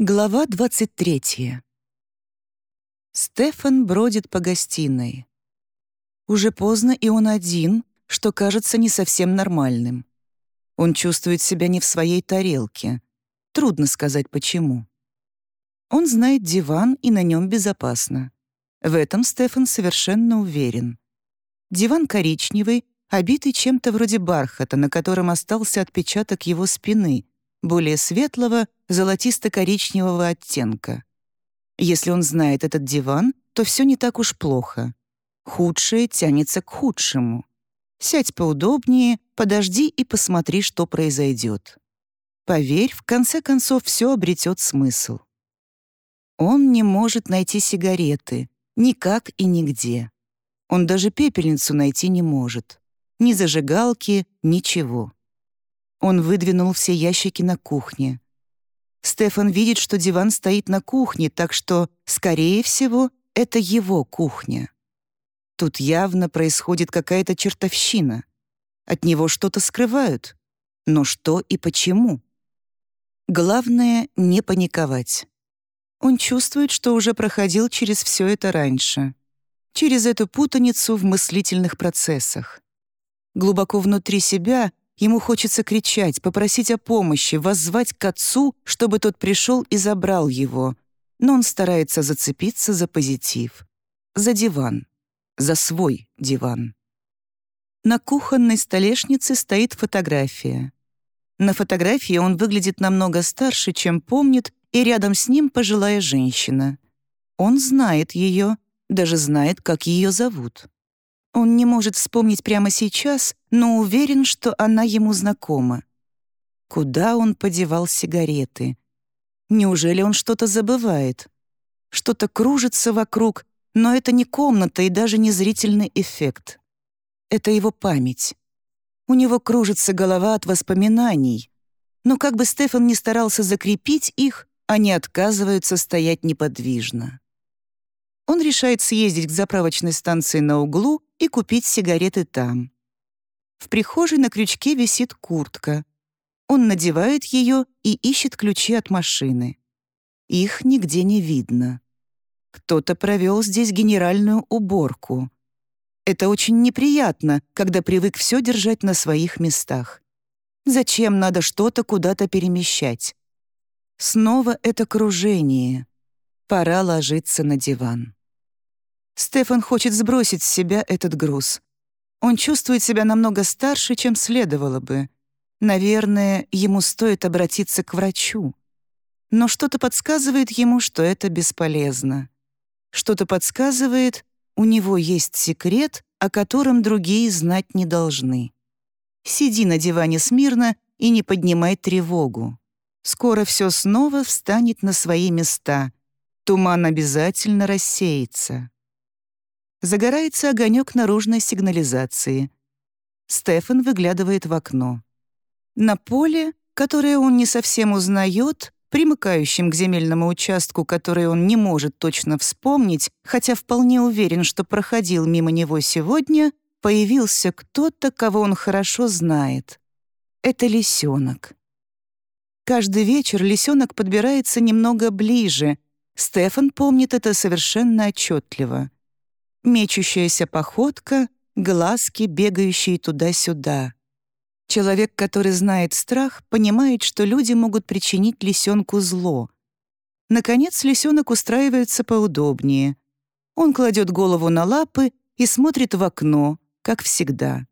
Глава 23. Стефан бродит по гостиной. Уже поздно, и он один, что кажется не совсем нормальным. Он чувствует себя не в своей тарелке. Трудно сказать, почему. Он знает диван, и на нем безопасно. В этом Стефан совершенно уверен. Диван коричневый, обитый чем-то вроде бархата, на котором остался отпечаток его спины, более светлого, золотисто-коричневого оттенка. Если он знает этот диван, то все не так уж плохо. Худшее тянется к худшему. Сядь поудобнее, подожди и посмотри, что произойдет. Поверь, в конце концов все обретет смысл. Он не может найти сигареты, никак и нигде. Он даже пепельницу найти не может. Ни зажигалки, ничего. Он выдвинул все ящики на кухне. Стефан видит, что диван стоит на кухне, так что, скорее всего, это его кухня. Тут явно происходит какая-то чертовщина. От него что-то скрывают. Но что и почему? Главное — не паниковать. Он чувствует, что уже проходил через все это раньше. Через эту путаницу в мыслительных процессах. Глубоко внутри себя Ему хочется кричать, попросить о помощи, воззвать к отцу, чтобы тот пришел и забрал его. Но он старается зацепиться за позитив. За диван. За свой диван. На кухонной столешнице стоит фотография. На фотографии он выглядит намного старше, чем помнит, и рядом с ним пожилая женщина. Он знает ее, даже знает, как ее зовут. Он не может вспомнить прямо сейчас, но уверен, что она ему знакома. Куда он подевал сигареты? Неужели он что-то забывает? Что-то кружится вокруг, но это не комната и даже не зрительный эффект. Это его память. У него кружится голова от воспоминаний. Но как бы Стефан ни старался закрепить их, они отказываются стоять неподвижно. Он решает съездить к заправочной станции на углу и купить сигареты там. В прихожей на крючке висит куртка. Он надевает ее и ищет ключи от машины. Их нигде не видно. Кто-то провел здесь генеральную уборку. Это очень неприятно, когда привык все держать на своих местах. Зачем надо что-то куда-то перемещать? Снова это кружение. Пора ложиться на диван. Стефан хочет сбросить с себя этот груз. Он чувствует себя намного старше, чем следовало бы. Наверное, ему стоит обратиться к врачу. Но что-то подсказывает ему, что это бесполезно. Что-то подсказывает, у него есть секрет, о котором другие знать не должны. Сиди на диване смирно и не поднимай тревогу. Скоро все снова встанет на свои места. Туман обязательно рассеется загорается огонек наружной сигнализации. Стефан выглядывает в окно. На поле, которое он не совсем узнает, примыкающем к земельному участку, который он не может точно вспомнить, хотя вполне уверен, что проходил мимо него сегодня, появился кто-то, кого он хорошо знает. Это лисенок. Каждый вечер лисенок подбирается немного ближе. Стефан помнит это совершенно отчетливо мечущаяся походка, глазки, бегающие туда-сюда. Человек, который знает страх, понимает, что люди могут причинить лисенку зло. Наконец лисенок устраивается поудобнее. Он кладет голову на лапы и смотрит в окно, как всегда.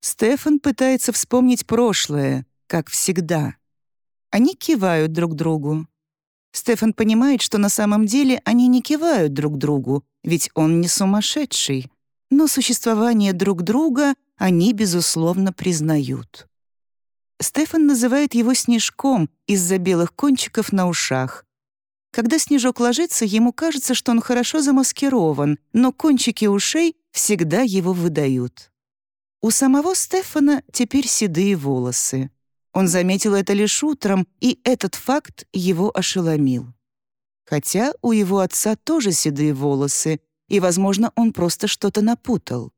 Стефан пытается вспомнить прошлое, как всегда. Они кивают друг другу. Стефан понимает, что на самом деле они не кивают друг другу, ведь он не сумасшедший, но существование друг друга они, безусловно, признают. Стефан называет его Снежком из-за белых кончиков на ушах. Когда Снежок ложится, ему кажется, что он хорошо замаскирован, но кончики ушей всегда его выдают. У самого Стефана теперь седые волосы. Он заметил это лишь утром, и этот факт его ошеломил. Хотя у его отца тоже седые волосы, и, возможно, он просто что-то напутал.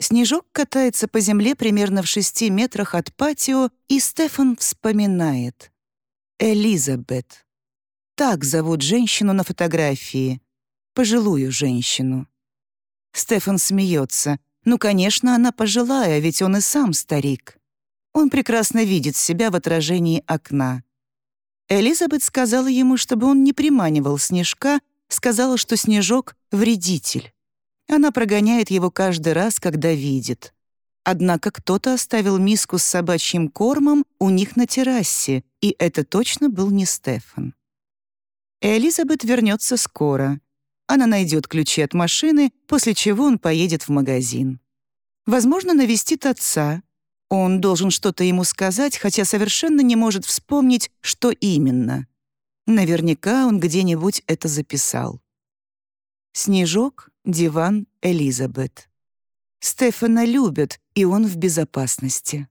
Снежок катается по земле примерно в шести метрах от патио, и Стефан вспоминает. Элизабет. Так зовут женщину на фотографии. Пожилую женщину. Стефан смеется. Ну, конечно, она пожилая, ведь он и сам старик. Он прекрасно видит себя в отражении окна. Элизабет сказала ему, чтобы он не приманивал снежка, сказала, что снежок — вредитель. Она прогоняет его каждый раз, когда видит. Однако кто-то оставил миску с собачьим кормом у них на террасе, и это точно был не Стефан. Элизабет вернется скоро. Она найдет ключи от машины, после чего он поедет в магазин. Возможно, навестит отца. Он должен что-то ему сказать, хотя совершенно не может вспомнить, что именно. Наверняка он где-нибудь это записал. Снежок, диван, Элизабет. Стефана любят, и он в безопасности.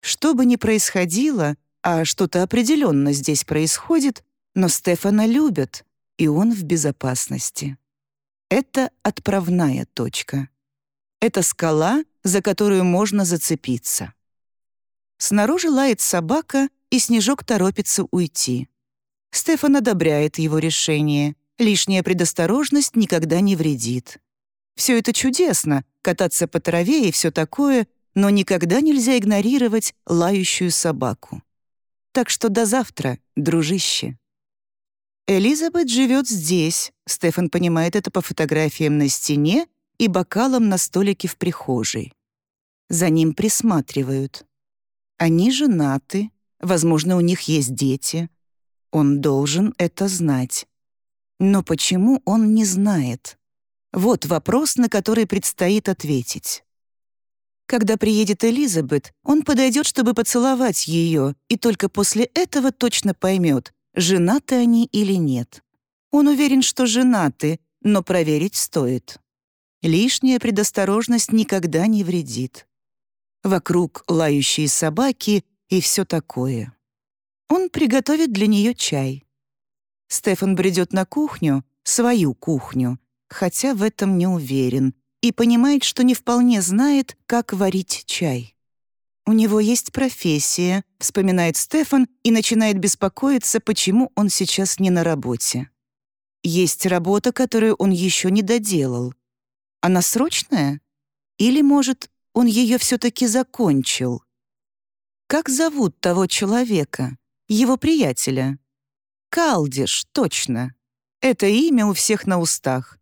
Что бы ни происходило, а что-то определенно здесь происходит, но Стефана любят, и он в безопасности. Это отправная точка. Это скала, за которую можно зацепиться. Снаружи лает собака, и Снежок торопится уйти. Стефан одобряет его решение. Лишняя предосторожность никогда не вредит. Все это чудесно, кататься по траве и все такое, но никогда нельзя игнорировать лающую собаку. Так что до завтра, дружище. Элизабет живет здесь, Стефан понимает это по фотографиям на стене и бокалам на столике в прихожей. За ним присматривают. Они женаты, возможно, у них есть дети. Он должен это знать. Но почему он не знает? Вот вопрос, на который предстоит ответить. Когда приедет Элизабет, он подойдет, чтобы поцеловать ее, и только после этого точно поймет, женаты они или нет. Он уверен, что женаты, но проверить стоит. Лишняя предосторожность никогда не вредит. Вокруг лающие собаки и все такое. Он приготовит для нее чай. Стефан бредет на кухню, свою кухню, хотя в этом не уверен, и понимает, что не вполне знает, как варить чай. «У него есть профессия», — вспоминает Стефан и начинает беспокоиться, почему он сейчас не на работе. Есть работа, которую он еще не доделал. Она срочная? Или, может, он ее все-таки закончил? Как зовут того человека, его приятеля? Калдиш, точно. Это имя у всех на устах.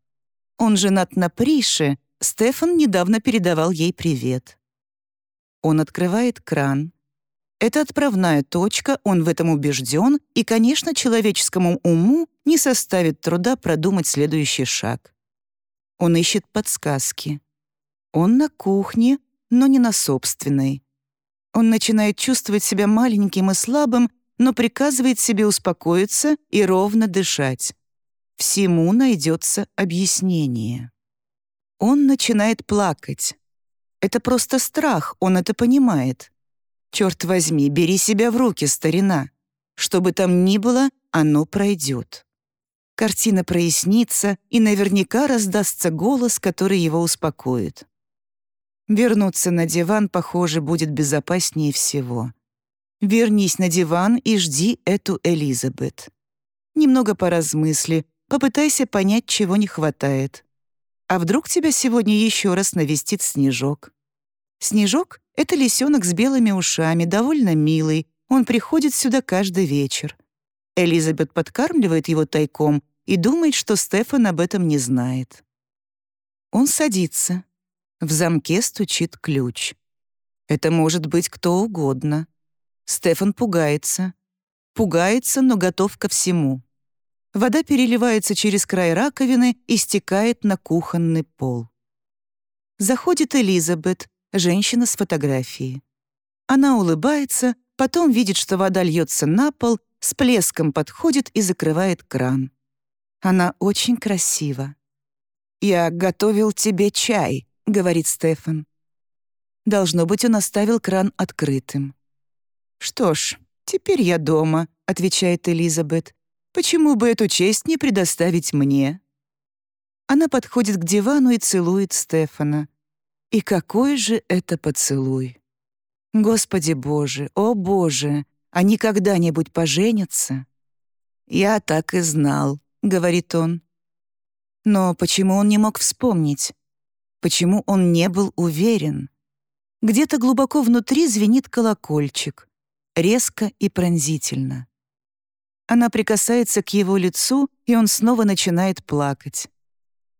Он женат на Прише, Стефан недавно передавал ей привет. Он открывает кран. Это отправная точка, он в этом убежден, и, конечно, человеческому уму не составит труда продумать следующий шаг. Он ищет подсказки. Он на кухне, но не на собственной. Он начинает чувствовать себя маленьким и слабым, но приказывает себе успокоиться и ровно дышать. Всему найдется объяснение. Он начинает плакать. Это просто страх, он это понимает. Черт возьми, бери себя в руки, старина. Что бы там ни было, оно пройдет. Картина прояснится, и наверняка раздастся голос, который его успокоит. Вернуться на диван, похоже, будет безопаснее всего. Вернись на диван и жди эту Элизабет. Немного поразмысли, попытайся понять, чего не хватает. А вдруг тебя сегодня еще раз навестит Снежок? Снежок — это лисенок с белыми ушами, довольно милый. Он приходит сюда каждый вечер. Элизабет подкармливает его тайком и думает, что Стефан об этом не знает. Он садится. В замке стучит ключ. Это может быть кто угодно. Стефан пугается. Пугается, но готов ко всему. Вода переливается через край раковины и стекает на кухонный пол. Заходит Элизабет, женщина с фотографией. Она улыбается, потом видит, что вода льется на пол, с плеском подходит и закрывает кран. Она очень красива. «Я готовил тебе чай», — говорит Стефан. Должно быть, он оставил кран открытым. «Что ж, теперь я дома», — отвечает Элизабет. «Почему бы эту честь не предоставить мне?» Она подходит к дивану и целует Стефана. И какой же это поцелуй! Господи Боже, о Боже, они когда-нибудь поженятся? «Я так и знал», — говорит он. Но почему он не мог вспомнить? Почему он не был уверен? Где-то глубоко внутри звенит колокольчик, резко и пронзительно. Она прикасается к его лицу, и он снова начинает плакать.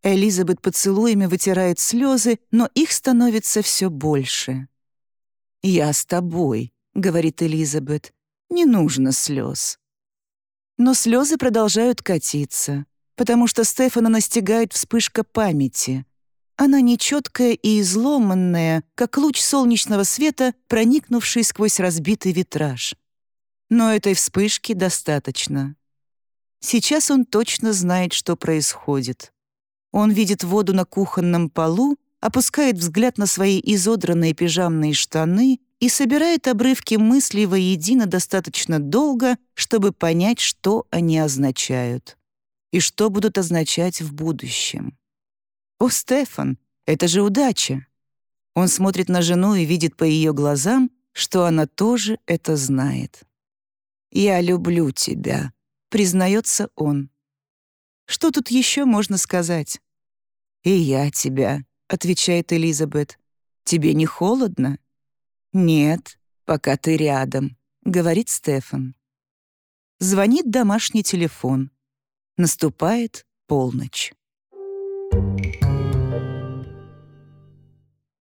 Элизабет поцелуями вытирает слезы, но их становится все больше. «Я с тобой», — говорит Элизабет. «Не нужно слез». Но слезы продолжают катиться, потому что Стефана настигает вспышка памяти. Она нечеткая и изломанная, как луч солнечного света, проникнувший сквозь разбитый витраж. Но этой вспышки достаточно. Сейчас он точно знает, что происходит. Он видит воду на кухонном полу, опускает взгляд на свои изодранные пижамные штаны и собирает обрывки мыслей воедино достаточно долго, чтобы понять, что они означают и что будут означать в будущем. «О, Стефан, это же удача!» Он смотрит на жену и видит по ее глазам, что она тоже это знает. «Я люблю тебя», — признается он. Что тут еще можно сказать? «И я тебя», — отвечает Элизабет. «Тебе не холодно?» «Нет, пока ты рядом», — говорит Стефан. Звонит домашний телефон. Наступает полночь.